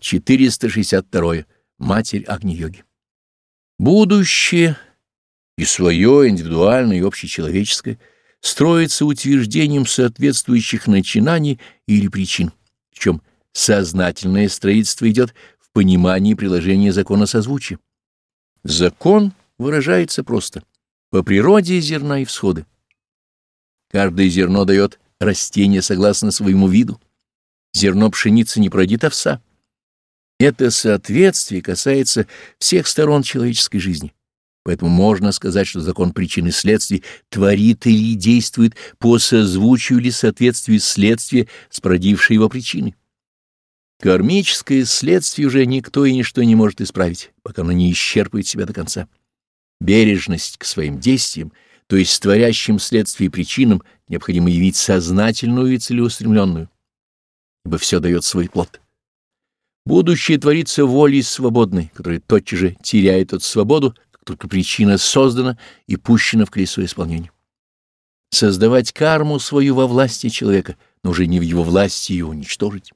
462. Матерь Агни-йоги. Будущее и свое, индивидуальное и общечеловеческое, строится утверждением соответствующих начинаний или причин, причем сознательное строительство идет в понимании приложения закона созвучия. Закон выражается просто по природе зерна и всходы. Каждое зерно дает растение согласно своему виду. Зерно пшеницы не продит овса. Это соответствие касается всех сторон человеческой жизни. Поэтому можно сказать, что закон причин и следствий творит или действует по созвучию или соответствию следствия с породившей его причиной. Кармическое следствие уже никто и ничто не может исправить, пока оно не исчерпывает себя до конца. Бережность к своим действиям, то есть творящим следствие причинам, необходимо явить сознательную и целеустремленную, ибо все дает свой плод. Будущее творится волей свободной, которая тотчас же теряет от свободу, как только причина создана и пущена в колесо исполнения. Создавать карму свою во власти человека, но уже не в его власти ее уничтожить.